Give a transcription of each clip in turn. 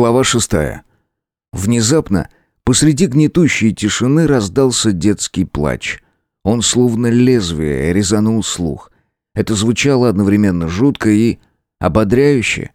Глава шестая. Внезапно посреди гнетущей тишины раздался детский плач. Он словно лезвие резанул слух. Это звучало одновременно жутко и ободряюще.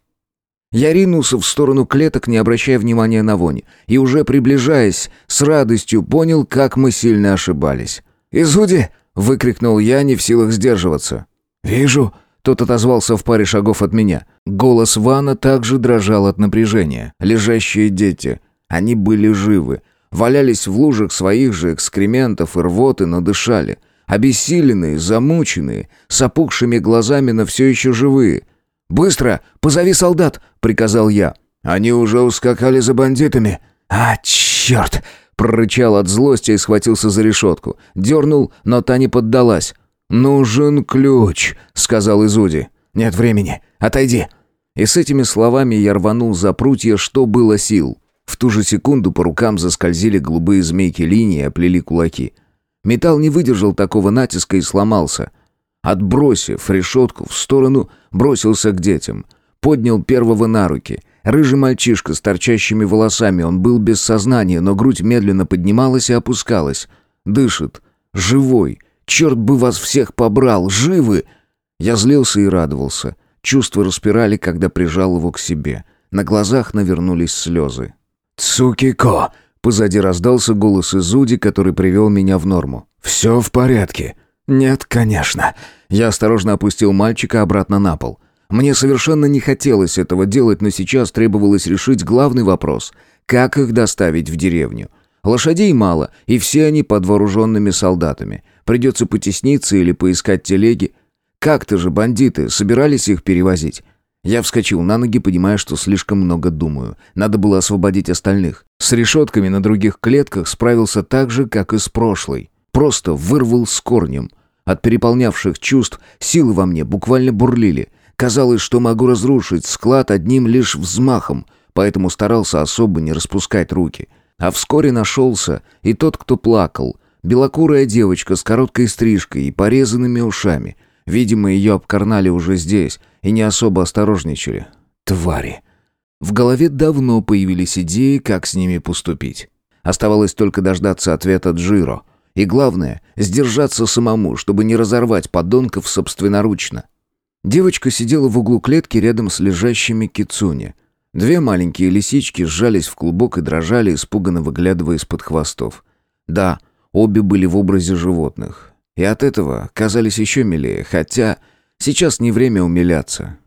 Я ринулся в сторону клеток, не обращая внимания на вонь, и уже приближаясь, с радостью понял, как мы сильно ошибались. «Изуди!» — выкрикнул я, не в силах сдерживаться. «Вижу!» — тот отозвался в паре шагов от меня. Голос Вана также дрожал от напряжения. Лежащие дети. Они были живы. Валялись в лужах своих же экскрементов и рвоты, но дышали. Обессиленные, замученные, с опухшими глазами, но все еще живые — «Быстро! Позови солдат!» — приказал я. «Они уже ускакали за бандитами!» «А, черт!» — прорычал от злости и схватился за решетку. Дернул, но та не поддалась. «Нужен ключ!» — сказал Изуди. «Нет времени! Отойди!» И с этими словами я рванул за прутья, что было сил. В ту же секунду по рукам заскользили голубые змейки линии и оплели кулаки. Металл не выдержал такого натиска и сломался — Отбросив решетку в сторону, бросился к детям. Поднял первого на руки. Рыжий мальчишка с торчащими волосами, он был без сознания, но грудь медленно поднималась и опускалась. Дышит. Живой. Черт бы вас всех побрал. Живы! Я злился и радовался. Чувства распирали, когда прижал его к себе. На глазах навернулись слезы. «Цукико!» Позади раздался голос Изуди, который привел меня в норму. «Все в порядке». «Нет, конечно». Я осторожно опустил мальчика обратно на пол. Мне совершенно не хотелось этого делать, но сейчас требовалось решить главный вопрос. Как их доставить в деревню? Лошадей мало, и все они под вооруженными солдатами. Придется потесниться или поискать телеги. Как-то же бандиты собирались их перевозить. Я вскочил на ноги, понимая, что слишком много думаю. Надо было освободить остальных. С решетками на других клетках справился так же, как и с прошлой. Просто вырвал с корнем. От переполнявших чувств силы во мне буквально бурлили. Казалось, что могу разрушить склад одним лишь взмахом, поэтому старался особо не распускать руки. А вскоре нашелся и тот, кто плакал. Белокурая девочка с короткой стрижкой и порезанными ушами. Видимо, ее обкарнали уже здесь и не особо осторожничали. Твари. В голове давно появились идеи, как с ними поступить. Оставалось только дождаться ответа Джиро — и главное, сдержаться самому, чтобы не разорвать подонков собственноручно. Девочка сидела в углу клетки рядом с лежащими кицуни. Две маленькие лисички сжались в клубок и дрожали, испуганно выглядывая из-под хвостов. Да, обе были в образе животных. И от этого казались еще милее, хотя сейчас не время умиляться.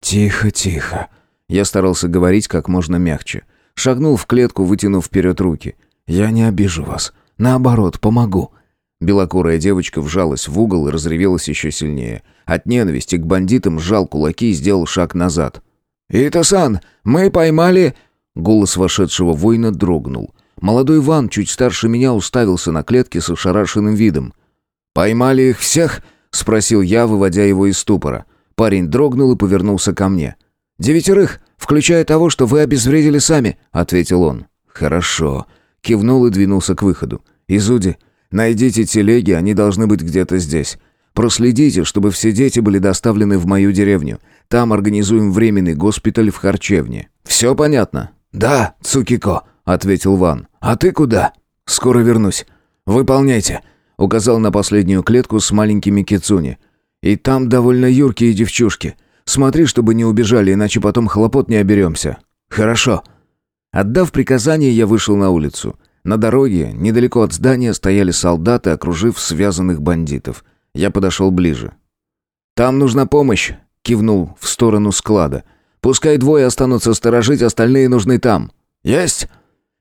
«Тихо, тихо». Я старался говорить как можно мягче. Шагнул в клетку, вытянув вперед руки. «Я не обижу вас. Наоборот, помогу». Белокурая девочка вжалась в угол и разревелась еще сильнее. От ненависти к бандитам сжал кулаки и сделал шаг назад. «Итасан, мы поймали...» Голос вошедшего воина дрогнул. Молодой Иван, чуть старше меня, уставился на клетке с ошарашенным видом. «Поймали их всех?» — спросил я, выводя его из ступора. Парень дрогнул и повернулся ко мне. «Девятерых, включая того, что вы обезвредили сами», — ответил он. «Хорошо», Кивнул и двинулся к выходу. «Изуди, найдите телеги, они должны быть где-то здесь. Проследите, чтобы все дети были доставлены в мою деревню. Там организуем временный госпиталь в харчевне. Все понятно?» «Да, Цукико», — ответил Ван. «А ты куда?» «Скоро вернусь. Выполняйте», — указал на последнюю клетку с маленькими кицуни. «И там довольно юркие девчушки. Смотри, чтобы не убежали, иначе потом хлопот не оберемся». «Хорошо». Отдав приказание, я вышел на улицу. На дороге, недалеко от здания, стояли солдаты, окружив связанных бандитов. Я подошел ближе. «Там нужна помощь», — кивнул в сторону склада. «Пускай двое останутся сторожить, остальные нужны там». «Есть!»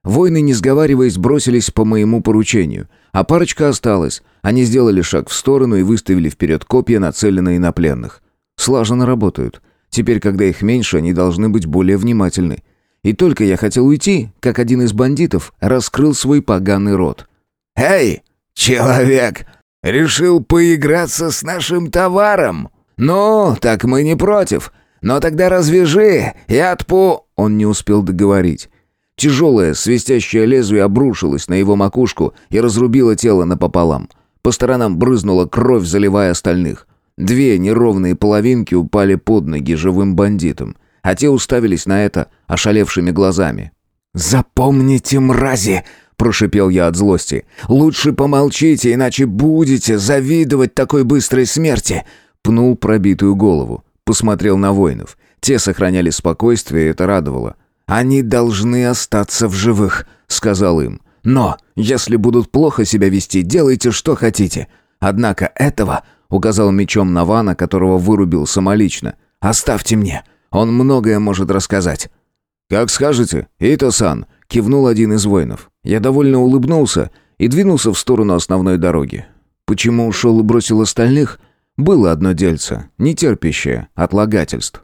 Воины, не сговариваясь, бросились по моему поручению, а парочка осталась. Они сделали шаг в сторону и выставили вперед копья, нацеленные на пленных. Слаженно работают. Теперь, когда их меньше, они должны быть более внимательны. И только я хотел уйти, как один из бандитов раскрыл свой поганый рот. «Эй, человек! Решил поиграться с нашим товаром? Ну, так мы не против. Но тогда развяжи и отпу...» Он не успел договорить. Тяжелое, свистящее лезвие обрушилось на его макушку и разрубило тело напополам. По сторонам брызнула кровь, заливая остальных. Две неровные половинки упали под ноги живым бандитам. а те уставились на это ошалевшими глазами. «Запомните, мрази!» — прошипел я от злости. «Лучше помолчите, иначе будете завидовать такой быстрой смерти!» Пнул пробитую голову. Посмотрел на воинов. Те сохраняли спокойствие, и это радовало. «Они должны остаться в живых», — сказал им. «Но, если будут плохо себя вести, делайте, что хотите. Однако этого...» — указал мечом на Вана, которого вырубил самолично. «Оставьте мне. Он многое может рассказать». «Как скажете, Ито-сан», — кивнул один из воинов. Я довольно улыбнулся и двинулся в сторону основной дороги. Почему ушел и бросил остальных? Было одно дельце, нетерпящее отлагательств.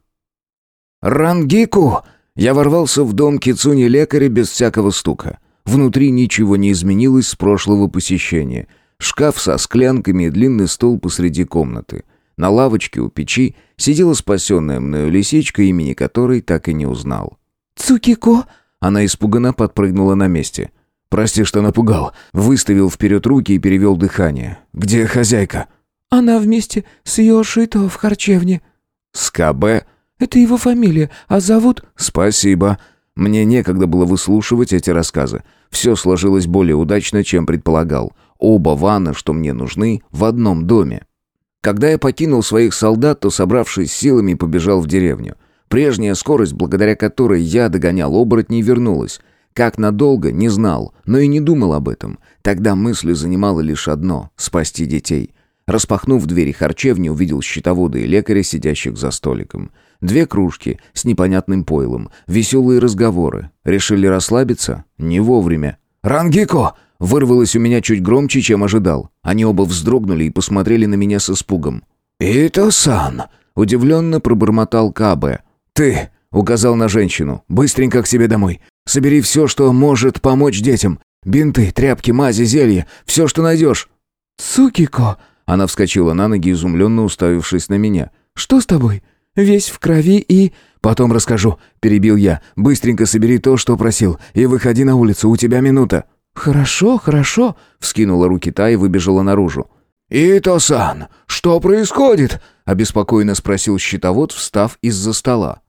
«Рангику!» Я ворвался в дом Кицуни лекаря без всякого стука. Внутри ничего не изменилось с прошлого посещения. Шкаф со склянками и длинный стол посреди комнаты. На лавочке у печи сидела спасенная мною лисичка, имени которой так и не узнал. «Цукико!» Она испуганно подпрыгнула на месте. «Прости, что напугал». Выставил вперед руки и перевел дыхание. «Где хозяйка?» «Она вместе с Йошито в харчевне». «С КБ?» «Это его фамилия, а зовут...» «Спасибо». Мне некогда было выслушивать эти рассказы. Все сложилось более удачно, чем предполагал. Оба ванна, что мне нужны, в одном доме. Когда я покинул своих солдат, то, собравшись силами, побежал в деревню. Прежняя скорость, благодаря которой я догонял оборотней, вернулась. Как надолго, не знал, но и не думал об этом. Тогда мыслью занимало лишь одно — спасти детей. Распахнув двери харчевни, увидел щитовода и лекаря, сидящих за столиком. Две кружки с непонятным пойлом, веселые разговоры. Решили расслабиться? Не вовремя. «Рангико!» Вырвалось у меня чуть громче, чем ожидал. Они оба вздрогнули и посмотрели на меня с испугом. «Ито-сан!» — удивленно пробормотал Кабе. «Ты!» — указал на женщину. «Быстренько к себе домой. Собери все, что может помочь детям. Бинты, тряпки, мази, зелья. Все, что найдешь». «Цукико!» Она вскочила на ноги, изумленно уставившись на меня. «Что с тобой? Весь в крови и...» «Потом расскажу», — перебил я. «Быстренько собери то, что просил, и выходи на улицу, у тебя минута». «Хорошо, хорошо», — вскинула руки та и выбежала наружу. «Ито-сан, что происходит?» — обеспокоенно спросил щитовод, встав из-за стола.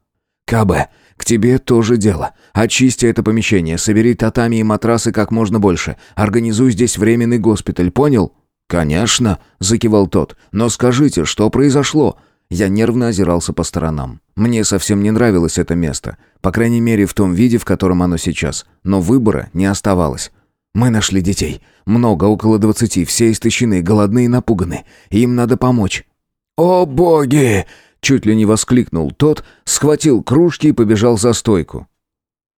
«Кабе, к тебе тоже дело. Очисти это помещение, собери татами и матрасы как можно больше. Организуй здесь временный госпиталь, понял?» «Конечно», — закивал тот. «Но скажите, что произошло?» Я нервно озирался по сторонам. Мне совсем не нравилось это место. По крайней мере, в том виде, в котором оно сейчас. Но выбора не оставалось. «Мы нашли детей. Много, около двадцати. Все истощены, голодны и напуганы. Им надо помочь». «О боги!» Чуть ли не воскликнул тот, схватил кружки и побежал за стойку.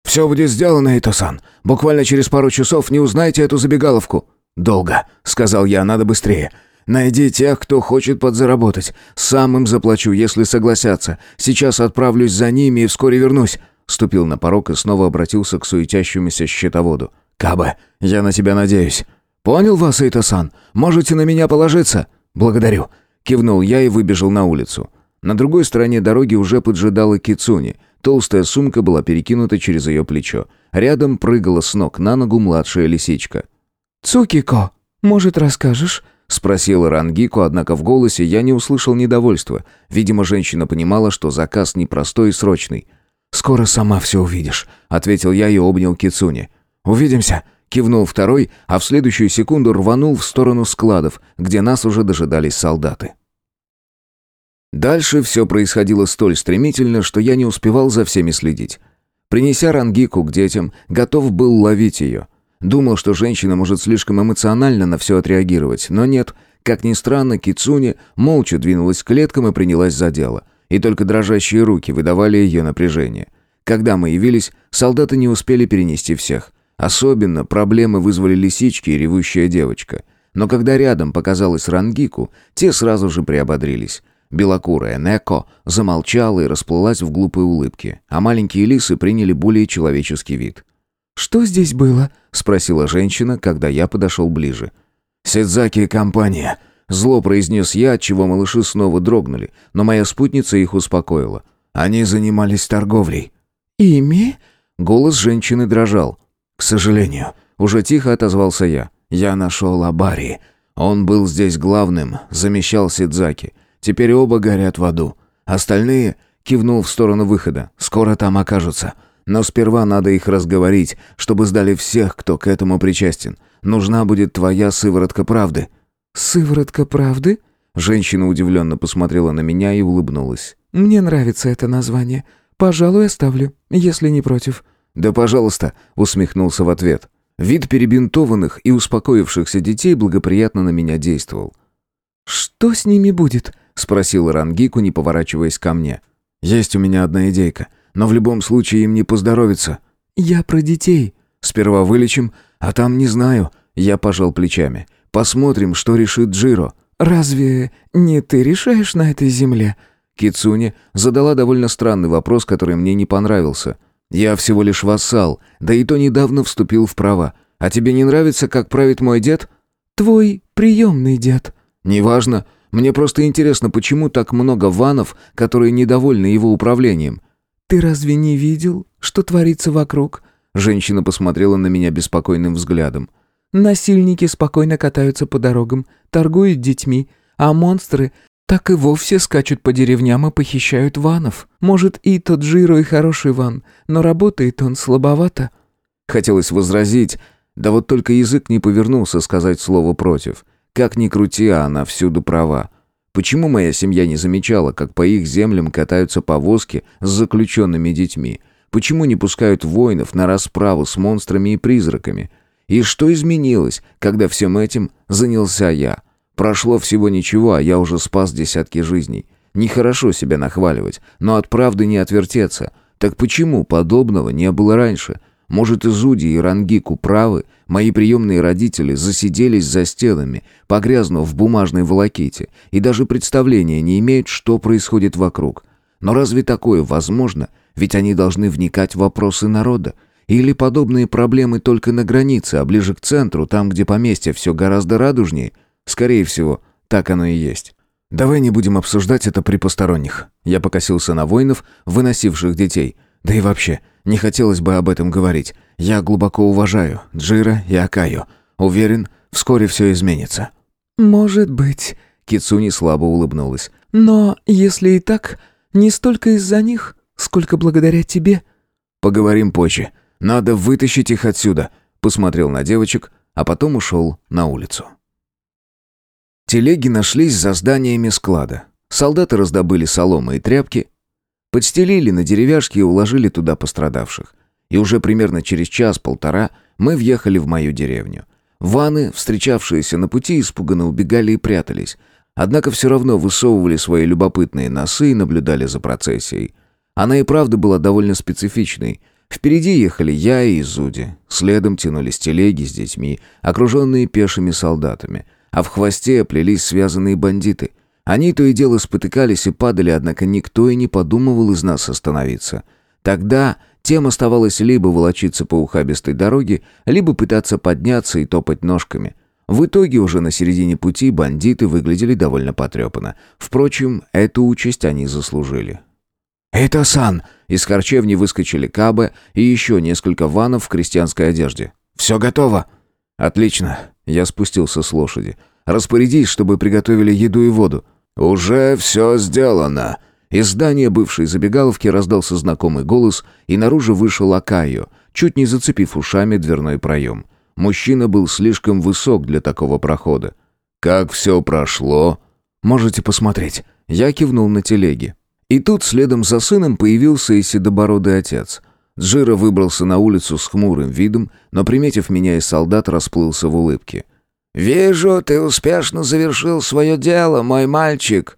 «Все будет сделано, Итосан. Буквально через пару часов не узнаете эту забегаловку». «Долго», — сказал я, — «надо быстрее. Найди тех, кто хочет подзаработать. Сам им заплачу, если согласятся. Сейчас отправлюсь за ними и вскоре вернусь». Ступил на порог и снова обратился к суетящемуся счетоводу. «Кабе, я на тебя надеюсь». «Понял вас, Итасан? Можете на меня положиться?» «Благодарю». Кивнул я и выбежал на улицу. На другой стороне дороги уже поджидала Кицуни. Толстая сумка была перекинута через ее плечо. Рядом прыгала с ног на ногу младшая лисичка. «Цукико, может, расскажешь?» — спросила Рангико, однако в голосе я не услышал недовольства. Видимо, женщина понимала, что заказ непростой и срочный. «Скоро сама все увидишь», — ответил я и обнял Кицуни. «Увидимся», — кивнул второй, а в следующую секунду рванул в сторону складов, где нас уже дожидались солдаты. Дальше все происходило столь стремительно, что я не успевал за всеми следить. Принеся Рангику к детям, готов был ловить ее. Думал, что женщина может слишком эмоционально на все отреагировать, но нет. Как ни странно, Кицуни молча двинулась к клеткам и принялась за дело. И только дрожащие руки выдавали ее напряжение. Когда мы явились, солдаты не успели перенести всех. Особенно проблемы вызвали лисички и ревущая девочка. Но когда рядом показалась Рангику, те сразу же приободрились. Белокурая Неко замолчала и расплылась в глупой улыбке, а маленькие лисы приняли более человеческий вид. «Что здесь было?» — спросила женщина, когда я подошел ближе. «Сидзаки и компания», — зло произнес я, отчего малыши снова дрогнули, но моя спутница их успокоила. Они занимались торговлей. «Ими?» — голос женщины дрожал. «К сожалению», — уже тихо отозвался я. «Я нашел Абари. Он был здесь главным, замещал Сидзаки. Теперь оба горят в аду. Остальные, кивнул в сторону выхода. «Скоро там окажутся. Но сперва надо их разговорить, чтобы сдали всех, кто к этому причастен. Нужна будет твоя сыворотка правды». «Сыворотка правды?» Женщина удивленно посмотрела на меня и улыбнулась. «Мне нравится это название. Пожалуй, оставлю, если не против». «Да, пожалуйста», — усмехнулся в ответ. Вид перебинтованных и успокоившихся детей благоприятно на меня действовал. «Что с ними будет?» — спросил Рангику, не поворачиваясь ко мне. «Есть у меня одна идейка, но в любом случае им не поздоровится». «Я про детей». «Сперва вылечим, а там не знаю». Я пожал плечами. «Посмотрим, что решит Джиро». «Разве не ты решаешь на этой земле?» Кицуни задала довольно странный вопрос, который мне не понравился. «Я всего лишь вассал, да и то недавно вступил в права. А тебе не нравится, как правит мой дед?» «Твой приемный дед». «Неважно. Мне просто интересно, почему так много ванов, которые недовольны его управлением?» «Ты разве не видел, что творится вокруг?» Женщина посмотрела на меня беспокойным взглядом. «Насильники спокойно катаются по дорогам, торгуют детьми, а монстры так и вовсе скачут по деревням и похищают ванов. Может, и тот Джиро и хороший ван, но работает он слабовато». Хотелось возразить, да вот только язык не повернулся сказать слово «против». Как ни крути, а она всюду права. Почему моя семья не замечала, как по их землям катаются повозки с заключенными детьми? Почему не пускают воинов на расправу с монстрами и призраками? И что изменилось, когда всем этим занялся я? Прошло всего ничего, а я уже спас десятки жизней. Нехорошо себя нахваливать, но от правды не отвертеться. Так почему подобного не было раньше? Может, и Зуди, и Рангику правы? Мои приемные родители засиделись за стенами, погрязнув в бумажной волоките, и даже представления не имеют, что происходит вокруг. Но разве такое возможно? Ведь они должны вникать в вопросы народа. Или подобные проблемы только на границе, а ближе к центру, там, где поместье все гораздо радужнее? Скорее всего, так оно и есть. Давай не будем обсуждать это при посторонних. Я покосился на воинов, выносивших детей. Да и вообще, не хотелось бы об этом говорить. Я глубоко уважаю Джира и Акаю. Уверен, вскоре все изменится». «Может быть», — Кицуни слабо улыбнулась. «Но если и так, не столько из-за них, сколько благодаря тебе». «Поговорим позже. Надо вытащить их отсюда», — посмотрел на девочек, а потом ушел на улицу. Телеги нашлись за зданиями склада. Солдаты раздобыли соломы и тряпки, подстелили на деревяшки и уложили туда пострадавших. И уже примерно через час-полтора мы въехали в мою деревню. Ваны, встречавшиеся на пути, испуганно убегали и прятались. Однако все равно высовывали свои любопытные носы и наблюдали за процессией. Она и правда была довольно специфичной. Впереди ехали я и Изуди. Следом тянулись телеги с детьми, окруженные пешими солдатами. А в хвосте плелись связанные бандиты. Они то и дело спотыкались и падали, однако никто и не подумывал из нас остановиться. Тогда тем оставалось либо волочиться по ухабистой дороге, либо пытаться подняться и топать ножками. В итоге уже на середине пути бандиты выглядели довольно потрепанно. Впрочем, эту участь они заслужили. «Это Сан!» Из харчевни выскочили Кабе и еще несколько ванов в крестьянской одежде. «Все готово!» «Отлично!» Я спустился с лошади. «Распорядись, чтобы приготовили еду и воду». «Уже все сделано!» Из здания бывшей забегаловки раздался знакомый голос, и наружу вышел Акайо, чуть не зацепив ушами дверной проем. Мужчина был слишком высок для такого прохода. «Как все прошло?» «Можете посмотреть». Я кивнул на телеге. И тут следом за сыном появился и седобородый отец. Джира выбрался на улицу с хмурым видом, но, приметив меня и солдат, расплылся в улыбке. «Вижу, ты успешно завершил свое дело, мой мальчик»,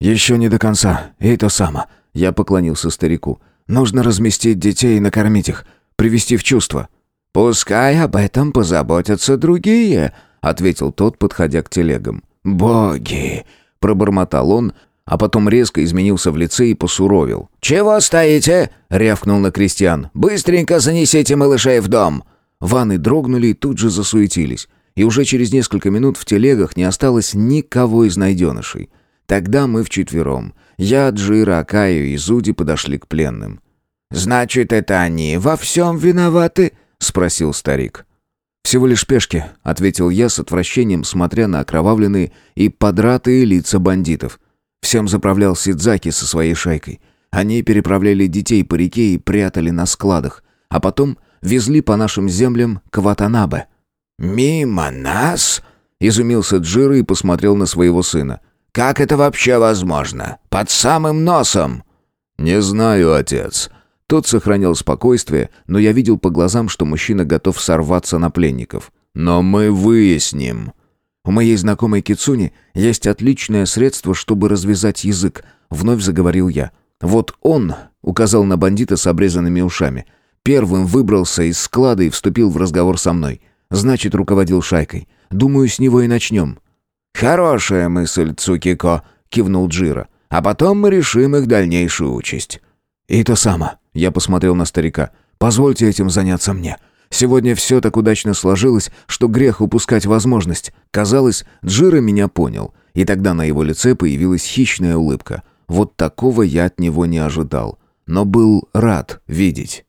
«Еще не до конца, и это само». Я поклонился старику. «Нужно разместить детей и накормить их, привести в чувство». «Пускай об этом позаботятся другие», — ответил тот, подходя к телегам. «Боги!» — пробормотал он, а потом резко изменился в лице и посуровил. «Чего стоите?» — рявкнул на крестьян. «Быстренько занесите малышей в дом!» Ванны дрогнули и тут же засуетились. И уже через несколько минут в телегах не осталось никого из найденышей. Тогда мы вчетвером. Я, Джира, Акаю и Зуди подошли к пленным. «Значит, это они во всем виноваты?» — спросил старик. «Всего лишь пешки», — ответил я с отвращением, смотря на окровавленные и подратые лица бандитов. Всем заправлял Сидзаки со своей шайкой. Они переправляли детей по реке и прятали на складах, а потом везли по нашим землям к Ватанабе». «Мимо нас?» — изумился Джиро и посмотрел на своего сына. «Как это вообще возможно? Под самым носом?» «Не знаю, отец». Тот сохранял спокойствие, но я видел по глазам, что мужчина готов сорваться на пленников. «Но мы выясним». «У моей знакомой Кицуни есть отличное средство, чтобы развязать язык», — вновь заговорил я. «Вот он», — указал на бандита с обрезанными ушами, — «первым выбрался из склада и вступил в разговор со мной. Значит, руководил шайкой. Думаю, с него и начнем». «Хорошая мысль, Цукико», — кивнул Джира. «А потом мы решим их дальнейшую участь». «И то само», — я посмотрел на старика. «Позвольте этим заняться мне». Сегодня все так удачно сложилось, что грех упускать возможность. Казалось, Джира меня понял, и тогда на его лице появилась хищная улыбка. Вот такого я от него не ожидал, но был рад видеть.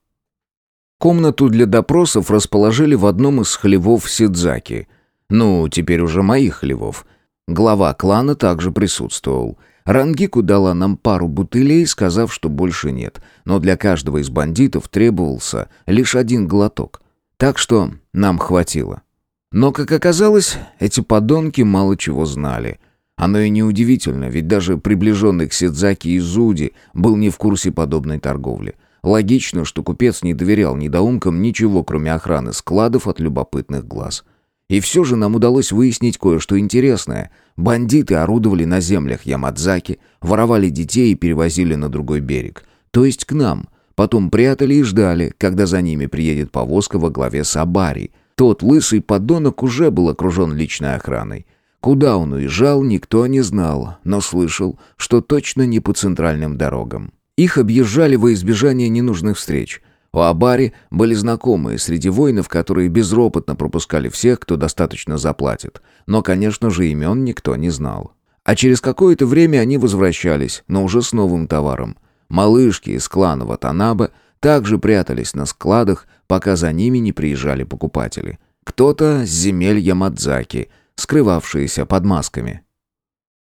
Комнату для допросов расположили в одном из хлевов Сидзаки. Ну, теперь уже моих хлевов. Глава клана также присутствовал. Рангику дала нам пару бутылей, сказав, что больше нет, но для каждого из бандитов требовался лишь один глоток. Так что нам хватило. Но, как оказалось, эти подонки мало чего знали. Оно и неудивительно, ведь даже приближенный к Сидзаки Изуди был не в курсе подобной торговли. Логично, что купец не доверял недоумкам ничего, кроме охраны складов от любопытных глаз. И все же нам удалось выяснить кое-что интересное. Бандиты орудовали на землях Ямадзаки, воровали детей и перевозили на другой берег. То есть к нам – Потом прятали и ждали, когда за ними приедет повозка во главе Сабари. Тот лысый подонок уже был окружен личной охраной. Куда он уезжал, никто не знал, но слышал, что точно не по центральным дорогам. Их объезжали во избежание ненужных встреч. У Абари были знакомые среди воинов, которые безропотно пропускали всех, кто достаточно заплатит. Но, конечно же, имен никто не знал. А через какое-то время они возвращались, но уже с новым товаром. Малышки из клана Ватанаба также прятались на складах, пока за ними не приезжали покупатели. Кто-то с земель Ямадзаки, скрывавшиеся под масками.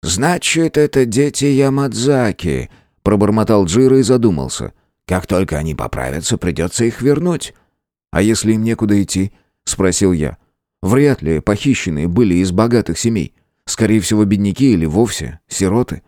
«Значит, это дети Ямадзаки», — пробормотал Джиро и задумался. «Как только они поправятся, придется их вернуть». «А если им некуда идти?» — спросил я. «Вряд ли похищенные были из богатых семей. Скорее всего, бедняки или вовсе сироты».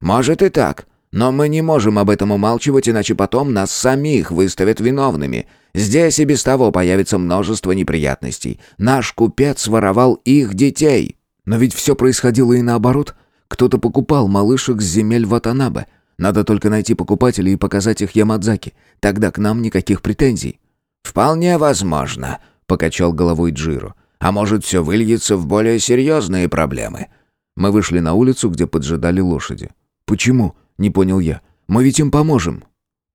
«Может и так. Но мы не можем об этом умалчивать, иначе потом нас самих выставят виновными. Здесь и без того появится множество неприятностей. Наш купец воровал их детей. Но ведь все происходило и наоборот. Кто-то покупал малышек с земель Ватанабе. Надо только найти покупателей и показать их Ямадзаки. Тогда к нам никаких претензий». «Вполне возможно», — покачал головой Джиро. «А может, все выльется в более серьезные проблемы». Мы вышли на улицу, где поджидали лошади. «Почему?» Не понял я. Мы ведь им поможем.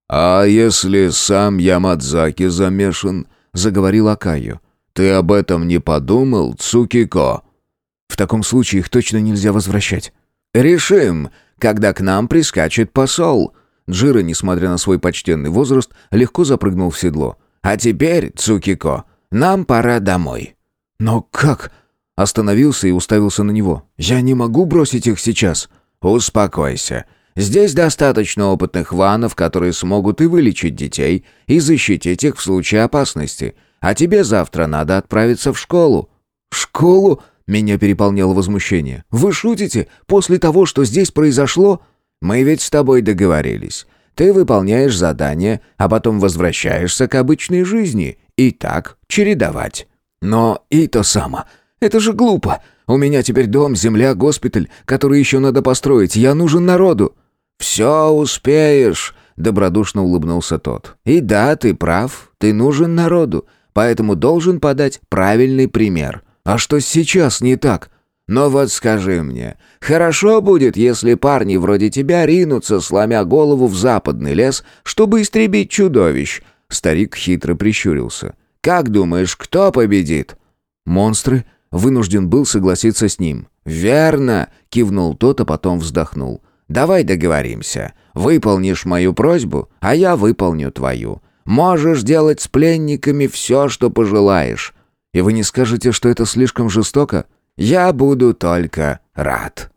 А если сам Ямадзаки замешан, заговорил Акаю. Ты об этом не подумал, Цукико? В таком случае их точно нельзя возвращать. Решим, когда к нам прискачет посол. Джира, несмотря на свой почтенный возраст, легко запрыгнул в седло. А теперь, Цукико, нам пора домой. Но как? Остановился и уставился на него. Я не могу бросить их сейчас. Успокойся. Здесь достаточно опытных ванов, которые смогут и вылечить детей, и защитить их в случае опасности. А тебе завтра надо отправиться в школу». «Школу?» — меня переполняло возмущение. «Вы шутите? После того, что здесь произошло?» «Мы ведь с тобой договорились. Ты выполняешь задание, а потом возвращаешься к обычной жизни. И так чередовать». «Но и то само. Это же глупо. У меня теперь дом, земля, госпиталь, который еще надо построить. Я нужен народу». «Все успеешь», — добродушно улыбнулся тот. «И да, ты прав, ты нужен народу, поэтому должен подать правильный пример. А что сейчас не так?» «Но вот скажи мне, хорошо будет, если парни вроде тебя ринутся, сломя голову в западный лес, чтобы истребить чудовищ?» Старик хитро прищурился. «Как думаешь, кто победит?» «Монстры?» Вынужден был согласиться с ним. «Верно!» — кивнул тот, а потом вздохнул. Давай договоримся. Выполнишь мою просьбу, а я выполню твою. Можешь делать с пленниками все, что пожелаешь. И вы не скажете, что это слишком жестоко? Я буду только рад».